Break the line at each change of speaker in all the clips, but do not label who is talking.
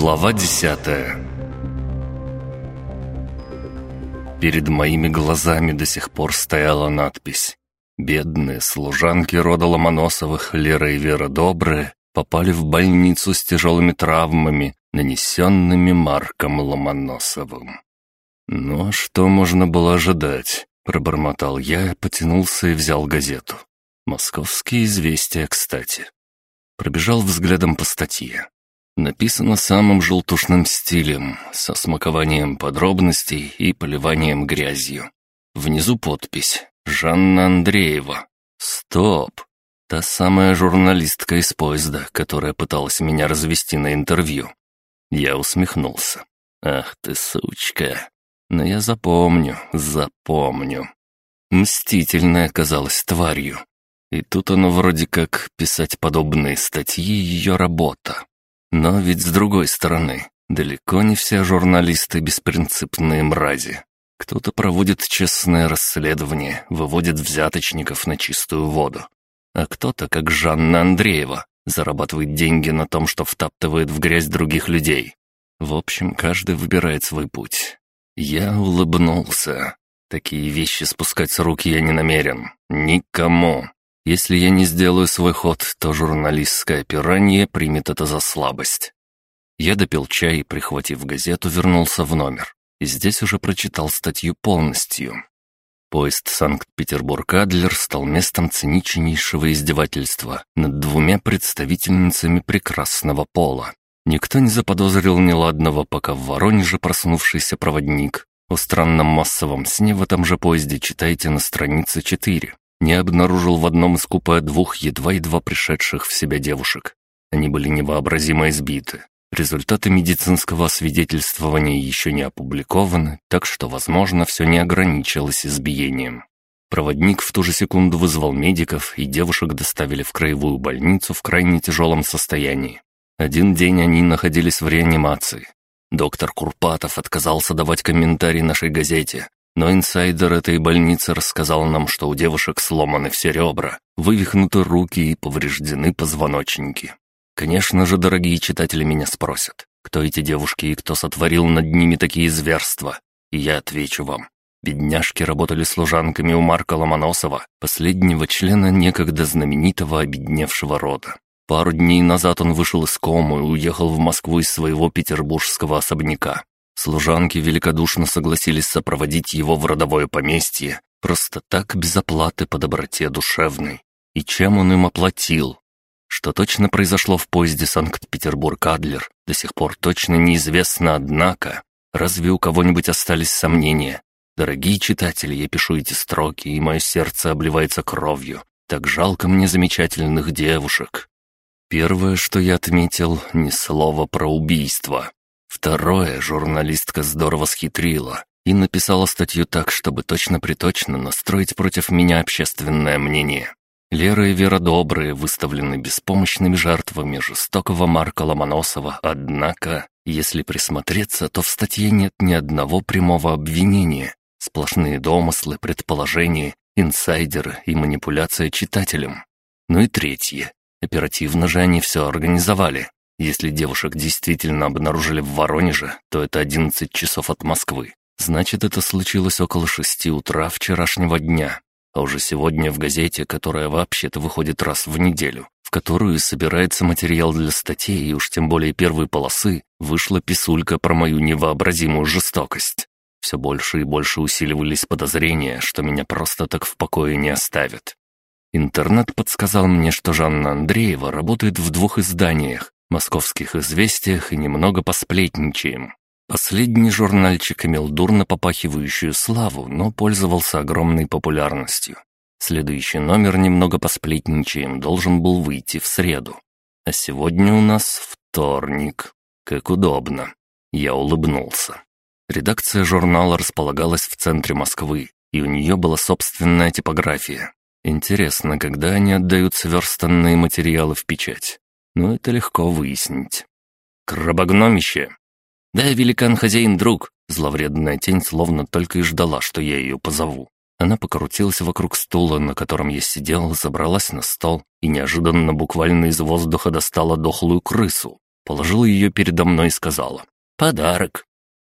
Глава десятая Перед моими глазами до сих пор стояла надпись «Бедные служанки рода Ломоносовых, Лера и Вера Добрые, попали в больницу с тяжелыми травмами, нанесенными Марком Ломоносовым». «Ну а что можно было ожидать?» — пробормотал я, потянулся и взял газету. «Московские известия, кстати». Пробежал взглядом по статье. Написано самым желтушным стилем, со смакованием подробностей и поливанием грязью. Внизу подпись «Жанна Андреева». Стоп! Та самая журналистка из поезда, которая пыталась меня развести на интервью. Я усмехнулся. «Ах ты, сучка! Но я запомню, запомню». Мстительная оказалась тварью. И тут оно вроде как писать подобные статьи ее работа. Но ведь с другой стороны, далеко не все журналисты беспринципные мрази. Кто-то проводит честное расследование, выводит взяточников на чистую воду. А кто-то, как Жанна Андреева, зарабатывает деньги на том, что втаптывает в грязь других людей. В общем, каждый выбирает свой путь. Я улыбнулся. Такие вещи спускать с рук я не намерен. Никому. Если я не сделаю свой ход, то журналистское пиранье примет это за слабость. Я допил чай и, прихватив газету, вернулся в номер. И здесь уже прочитал статью полностью. Поезд Санкт-Петербург-Адлер стал местом циничнейшего издевательства над двумя представительницами прекрасного пола. Никто не заподозрил неладного, пока в Воронеже проснувшийся проводник. О странном массовом сне в этом же поезде читайте на странице 4 не обнаружил в одном из купе двух едва-едва пришедших в себя девушек. Они были невообразимо избиты. Результаты медицинского освидетельствования еще не опубликованы, так что, возможно, все не ограничилось избиением. Проводник в ту же секунду вызвал медиков, и девушек доставили в краевую больницу в крайне тяжелом состоянии. Один день они находились в реанимации. Доктор Курпатов отказался давать комментарий нашей газете, но инсайдер этой больницы рассказал нам, что у девушек сломаны все ребра, вывихнуты руки и повреждены позвоночники. Конечно же, дорогие читатели меня спросят, кто эти девушки и кто сотворил над ними такие зверства. И я отвечу вам. Бедняжки работали служанками у Марка Ломоносова, последнего члена некогда знаменитого обедневшего рода. Пару дней назад он вышел из комы и уехал в Москву из своего петербургского особняка. Служанки великодушно согласились сопроводить его в родовое поместье, просто так, без оплаты по доброте душевной. И чем он им оплатил? Что точно произошло в поезде Санкт-Петербург-Адлер, до сих пор точно неизвестно, однако. Разве у кого-нибудь остались сомнения? Дорогие читатели, я пишу эти строки, и мое сердце обливается кровью. Так жалко мне замечательных девушек. Первое, что я отметил, ни слова про убийство. Второе, журналистка здорово схитрила и написала статью так, чтобы точно-приточно настроить против меня общественное мнение. Лера и Вера добрые выставлены беспомощными жертвами жестокого Марка Ломоносова, однако, если присмотреться, то в статье нет ни одного прямого обвинения. Сплошные домыслы, предположения, инсайдеры и манипуляция читателем. Ну и третье. Оперативно же они все организовали. Если девушек действительно обнаружили в Воронеже, то это 11 часов от Москвы. Значит, это случилось около шести утра вчерашнего дня. А уже сегодня в газете, которая вообще-то выходит раз в неделю, в которую собирается материал для статей и уж тем более первой полосы, вышла писулька про мою невообразимую жестокость. Все больше и больше усиливались подозрения, что меня просто так в покое не оставят. Интернет подсказал мне, что Жанна Андреева работает в двух изданиях, московских известиях и немного посплетничаем. Последний журнальчик имел дурно попахивающую славу, но пользовался огромной популярностью. Следующий номер «Немного посплетничаем» должен был выйти в среду. А сегодня у нас вторник. Как удобно. Я улыбнулся. Редакция журнала располагалась в центре Москвы, и у нее была собственная типография. Интересно, когда они отдают сверстанные материалы в печать? Но это легко выяснить. «Крабогномище!» «Да, великан-хозяин, друг!» Зловредная тень словно только и ждала, что я ее позову. Она покрутилась вокруг стула, на котором я сидел, забралась на стол и неожиданно буквально из воздуха достала дохлую крысу. положила ее передо мной и сказала. «Подарок».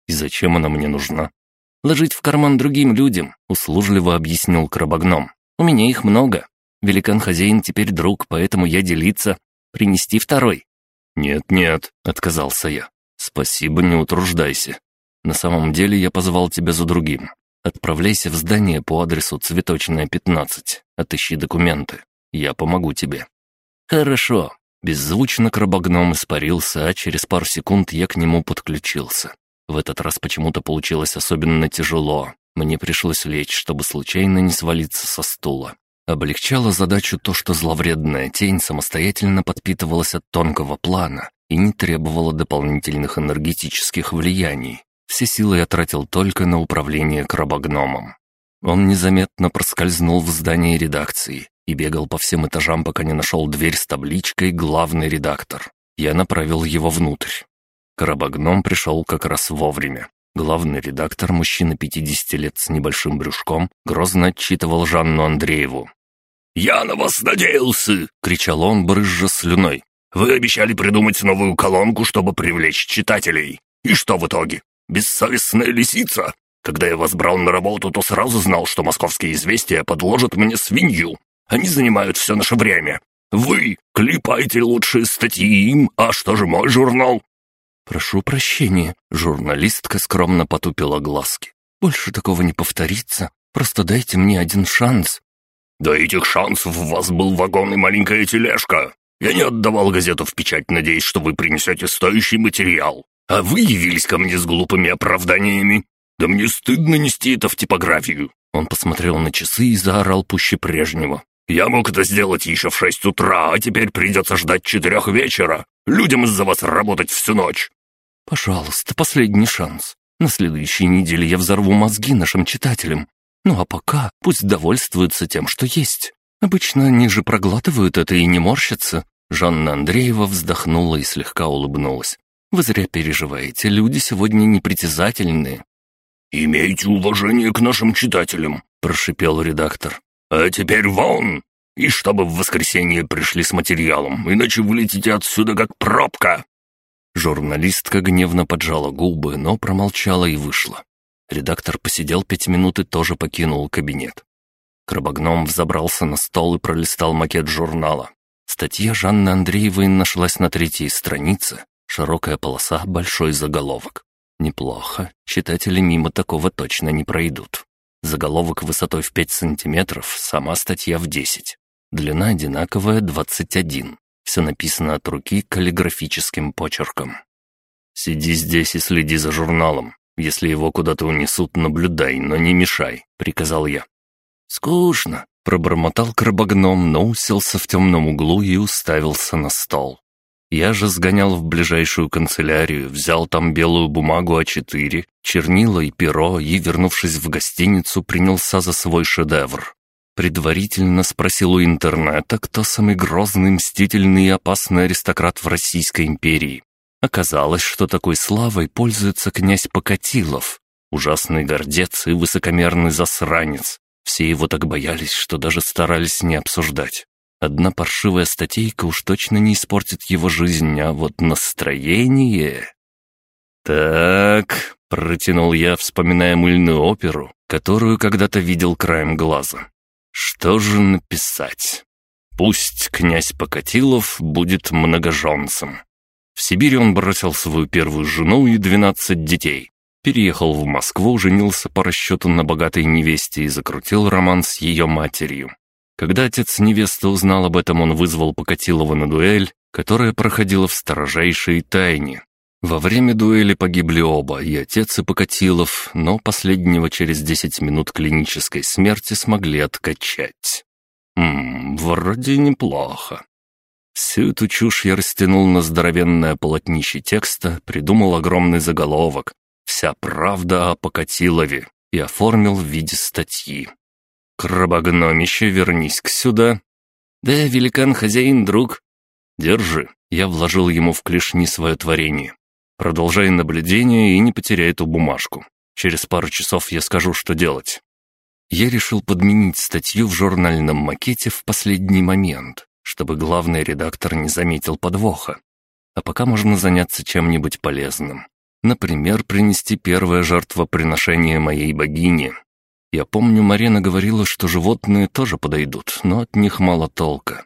«И зачем она мне нужна?» «Ложить в карман другим людям», — услужливо объяснил крабогном. «У меня их много. Великан-хозяин теперь друг, поэтому я делиться. Принести второй».
«Нет-нет», — отказался я. «Спасибо, не утруждайся. На самом деле я позвал тебя за другим. Отправляйся в здание по адресу Цветочная, 15. Отыщи документы. Я помогу тебе».
«Хорошо». Беззвучно крабогном испарился, а через пару секунд я к нему подключился. В этот раз почему-то получилось особенно тяжело. Мне пришлось лечь, чтобы случайно не свалиться со стула. Облегчало задачу то, что зловредная тень самостоятельно подпитывалась от тонкого плана и не требовала дополнительных энергетических влияний. Все силы я тратил только на управление крабогномом. Он незаметно проскользнул в здание редакции и бегал по всем этажам, пока не нашел дверь с табличкой «Главный редактор». Я направил его внутрь. Крабогном пришел как раз вовремя. Главный редактор, мужчина 50 лет с небольшим брюшком, грозно отчитывал Жанну Андрееву.
«Я на вас надеялся!» — кричал он, брызжа слюной. «Вы обещали придумать новую колонку, чтобы привлечь читателей. И что в итоге? Бессовестная лисица? Когда я вас брал на работу, то сразу знал, что московские известия подложат мне свинью. Они занимают все наше время. Вы клепаете лучшие статьи им, а что же мой журнал?
«Прошу прощения», — журналистка скромно потупила глазки. «Больше такого не повторится. Просто дайте мне один шанс».
«Да этих шансов у вас был вагон и маленькая тележка. Я не отдавал газету в печать, надеясь, что вы принесете стоящий материал. А вы явились ко мне с глупыми оправданиями. Да мне стыдно нести это в типографию».
Он посмотрел на часы и заорал пуще прежнего.
«Я мог это сделать еще в шесть утра, а теперь придется ждать четырех вечера. Людям из-за вас работать всю ночь!»
«Пожалуйста, последний шанс. На следующей неделе я взорву мозги нашим читателям. Ну а пока пусть довольствуются тем, что есть. Обычно они же проглатывают это и не морщатся». Жанна Андреева вздохнула и слегка улыбнулась. «Вы зря переживаете, люди сегодня непритязательные».
«Имейте уважение к нашим читателям», — прошипел редактор. «А теперь вон! И чтобы в воскресенье пришли с материалом, иначе вылетите отсюда как пробка!»
Журналистка гневно поджала губы, но промолчала и вышла. Редактор посидел пять минут и тоже покинул кабинет. Крабогном взобрался на стол и пролистал макет журнала. Статья Жанны Андреевой нашлась на третьей странице. Широкая полоса, большой заголовок. Неплохо, читатели мимо такого точно не пройдут. Заголовок высотой в 5 сантиметров, сама статья в 10. Длина одинаковая 21. Все написано от руки каллиграфическим почерком. «Сиди здесь и следи за журналом. Если его куда-то унесут, наблюдай, но не мешай», — приказал я.
«Скучно», —
пробормотал крабогном, но уселся в темном углу и уставился на стол. Я же сгонял в ближайшую канцелярию, взял там белую бумагу А4, чернила и перо и, вернувшись в гостиницу, принялся за свой шедевр. Предварительно спросил у интернета, кто самый грозный, мстительный и опасный аристократ в Российской империи. Оказалось, что такой славой пользуется князь Покатилов, ужасный гордец и высокомерный засранец. Все его так боялись, что даже старались не обсуждать. Одна паршивая статейка уж точно не испортит его жизнь, а вот настроение... «Так», — протянул я, вспоминая мыльную оперу, которую когда-то видел краем глаза. Что же написать? Пусть князь Покатилов будет многоженцем. В Сибири он бросил свою первую жену и двенадцать детей. Переехал в Москву, женился по расчету на богатой невесте и закрутил роман с ее матерью. Когда отец невесты узнал об этом, он вызвал Покатилова на дуэль, которая проходила в строжайшей тайне. Во время дуэли погибли оба, и отец, и Покатилов, но последнего через десять минут клинической смерти смогли откачать. Ммм, вроде неплохо. Всю эту чушь я растянул на здоровенное полотнище текста, придумал огромный заголовок «Вся правда о Покатилове» и оформил в виде статьи. «Крабогномище, вернись к сюда». «Да, великан-хозяин, друг». «Держи». Я вложил ему в клешни свое творение. Продолжай наблюдение и не потеряй эту бумажку. Через пару часов я скажу, что делать. Я решил подменить статью в журнальном макете в последний момент, чтобы главный редактор не заметил подвоха.
А пока можно заняться чем-нибудь полезным. Например, принести первое жертвоприношение моей богине. Я помню, Марина говорила, что животные тоже подойдут, но от них мало толка.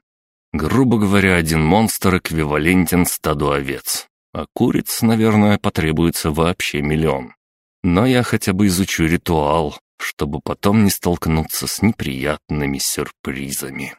Грубо говоря, один монстр эквивалентен стаду овец. А куриц, наверное, потребуется вообще миллион. Но я хотя бы изучу ритуал, чтобы потом не столкнуться с неприятными сюрпризами.